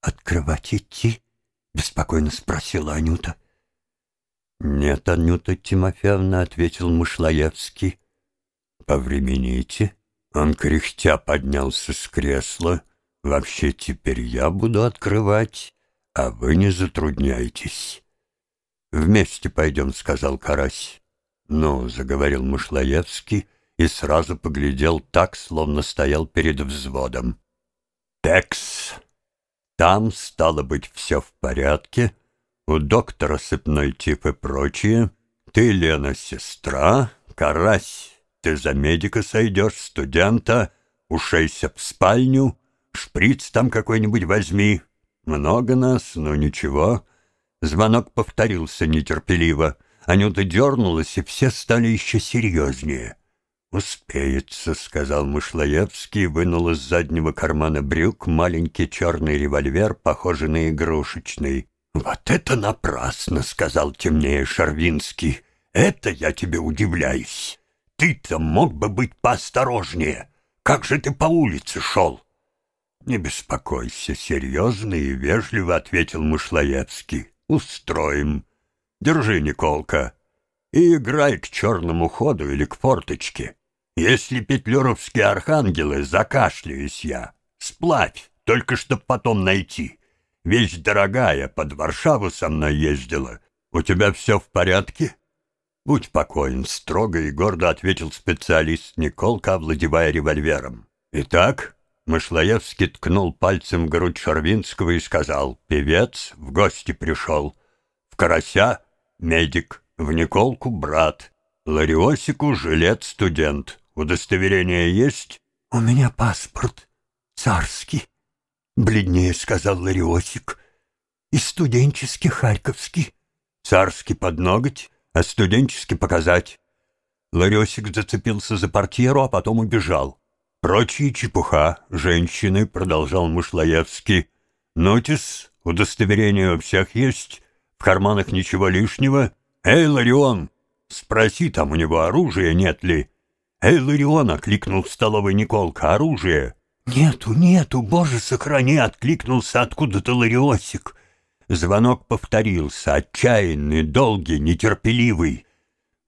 открывать идти?» — беспокойно спросила Анюта. «Нет, Анюта Тимофеевна», — ответил Мышлоевский. «Повремените». Он кряхтя поднялся с кресла. «Вообще теперь я буду открывать, а вы не затрудняйтесь». «Вместе пойдем», — сказал Карась. «Ну», — заговорил Мышлоевский и сразу поглядел так, словно стоял перед взводом. «Текс, там, стало быть, все в порядке, у доктора сыпной тип и прочее. Ты, Лена, сестра, Карась, ты за медика сойдешь, студента, ушейся в спальню, шприц там какой-нибудь возьми. Много нас, но ничего». Звонок повторился нетерпеливо. Анюта дернулась, и все стали еще серьезнее. «Успеется», — сказал Мышлоевский, вынул из заднего кармана брюк маленький черный револьвер, похожий на игрушечный. «Вот это напрасно», — сказал темнее Шарвинский. «Это я тебе удивляюсь. Ты-то мог бы быть поосторожнее. Как же ты по улице шел?» «Не беспокойся, серьезно и вежливо», — ответил Мышлоевский. «Устроим. Держи, Николка, и играй к черному ходу или к форточке. Если петлюровские архангелы, закашляюсь я, сплавь, только чтоб потом найти». Вещь дорогая, под Варшаву со мной ездила. У тебя все в порядке?» «Будь покоен», — строго и гордо ответил специалист Николка, овладевая револьвером. «Итак?» — Мышлоевский ткнул пальцем в грудь Шарвинского и сказал, «Певец в гости пришел. В Карася — медик, в Николку — брат, Лариосику — жилет-студент. Удостоверение есть?» «У меня паспорт царский», бледнее сказал Лариосик. И студенческий харьковский. Царский под ноготь, а студенческий показать. Ларесик зацепился за портьеру, а потом убежал. Прочие чепуха, женщины, продолжал Мышлоевский. Нотис, удостоверение у всех есть, в карманах ничего лишнего. Эй, Ларион, спроси там у него оружия нет ли. Эй, Ларион, окликнул в столовой Николка, оружие. «Нету, нету, боже, сохрани!» — откликнулся откуда-то Лариосик. Звонок повторился, отчаянный, долгий, нетерпеливый.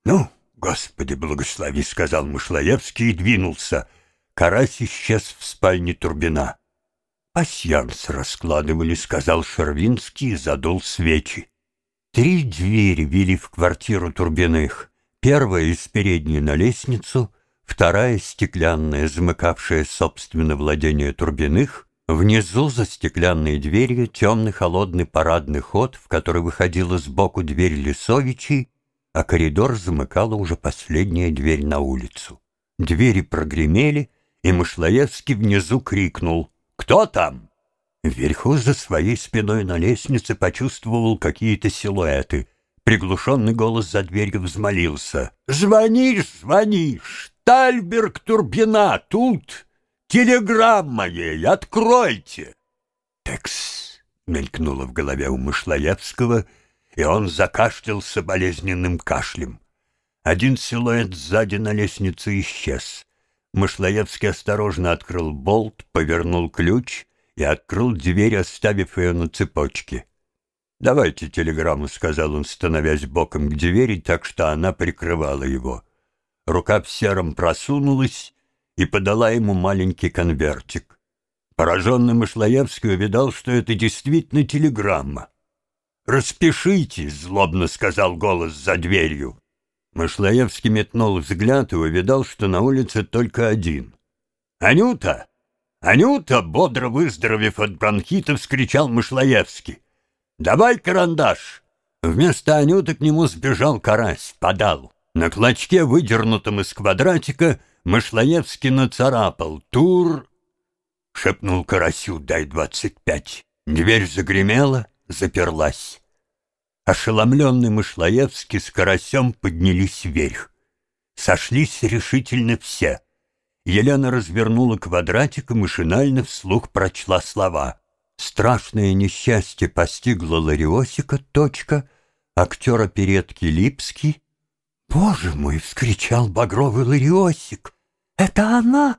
«Ну, Господи, благослови!» — сказал Мышлоевский и двинулся. Карась исчез в спальне Турбина. «Пасьянс раскладывали», — сказал Шервинский и задул свечи. Три двери вели в квартиру Турбиных. Первая из передней на лестницу — вторая стеклянная, замыкавшая собственно владение Турбиных, внизу за стеклянной дверью темный холодный парадный ход, в который выходила сбоку дверь Лисовичей, а коридор замыкала уже последняя дверь на улицу. Двери прогремели, и Мышлоевский внизу крикнул «Кто там?». Вверху за своей спиной на лестнице почувствовал какие-то силуэты. Приглушенный голос за дверью взмолился. «Звонишь, звонишь! Тальберг Турбина тут! Телеграмма ей, откройте!» «Текс!» — мелькнуло в голове у Мышлоевского, и он закашлялся болезненным кашлем. Один силуэт сзади на лестнице исчез. Мышлоевский осторожно открыл болт, повернул ключ и открыл дверь, оставив ее на цепочке. «Давайте телеграмму», — сказал он, становясь боком к двери, так что она прикрывала его. Рука в сером просунулась и подала ему маленький конвертик. Пораженный Мышлоевский увидал, что это действительно телеграмма. «Распишитесь», — злобно сказал голос за дверью. Мышлоевский метнул взгляд и увидал, что на улице только один. «Анюта! Анюта!» — бодро выздоровев от бронхита, вскричал Мышлоевский. «Давай карандаш!» Вместо Анюты к нему сбежал карась, подал. На клочке, выдернутом из квадратика, Мышлоевский нацарапал «Тур...» Шепнул Карасю «Дай двадцать пять». Дверь загремела, заперлась. Ошеломленный Мышлоевский с Карасем поднялись вверх. Сошлись решительно все. Елена развернула квадратик и машинально вслух прочла слова. Страшное несчастье постигло Лариосика, точка, актера Передки Липский, «Боже мой!» — вскричал багровый Лариосик. «Это она!»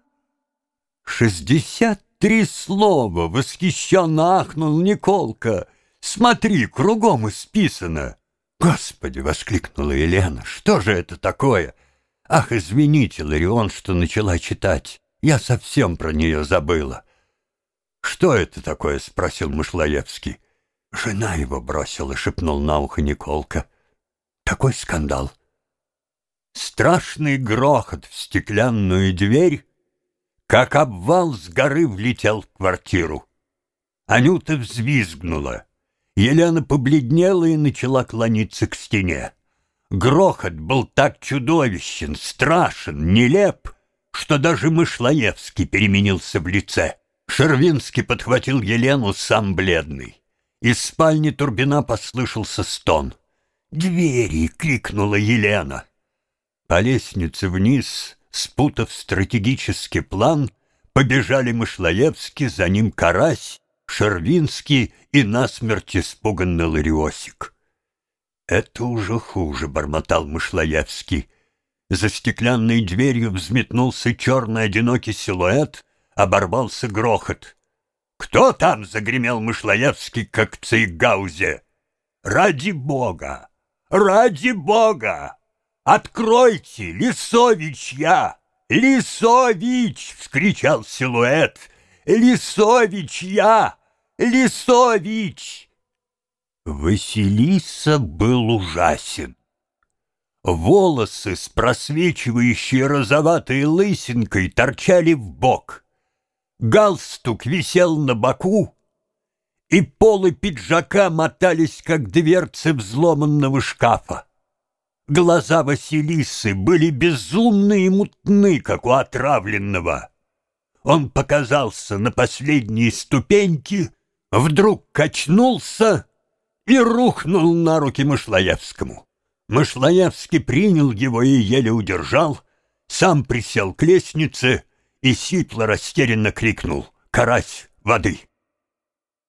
«Шестьдесят три слова!» — восхищенно ахнул Николка. «Смотри, кругом исписано!» «Господи!» — воскликнула Елена. «Что же это такое?» «Ах, извините, Ларион, что начала читать. Я совсем про нее забыла». «Что это такое?» — спросил Мышлоевский. «Жена его бросила», — шепнул на ухо Николка. «Такой скандал». Страшный грохот в стеклянную дверь, как обвал с горы влетел в квартиру. Анюта взвизгнула. Елена побледнела и начала клониться к стене. Грохот был так чудовищен, страшен, нелеп, что даже Мышлоевский переменился в лице. Шервинский подхватил Елену сам бледный. Из спальни Турбина послышался стон. «Двери!» — крикнула Елена. По лестнице вниз, спутав стратегический план, побежали Мышлоевский, за ним Карась, Шервинский и насмерть испуганный Лариосик. «Это уже хуже», — бормотал Мышлоевский. За стеклянной дверью взметнулся черный одинокий силуэт, оборвался грохот. «Кто там?» — загремел Мышлоевский, как Цейгаузе. «Ради Бога! Ради Бога! Откройте! Лисович я! Лисович!» — вскричал силуэт. «Лисович я! Лисович!» Василиса был ужасен. Волосы с просвечивающей розоватой лысинкой торчали в бок галстук висел на боку, и полы пиджака мотались, как дверцы взломанного шкафа. Глаза Василисы были безумны и мутны, как у отравленного. Он показался на последней ступеньке, вдруг качнулся и рухнул на руки Мышлоевскому. Мышлоевский принял его и еле удержал, сам присел к лестнице — и сипло растерянно крикнул «Карась, воды!»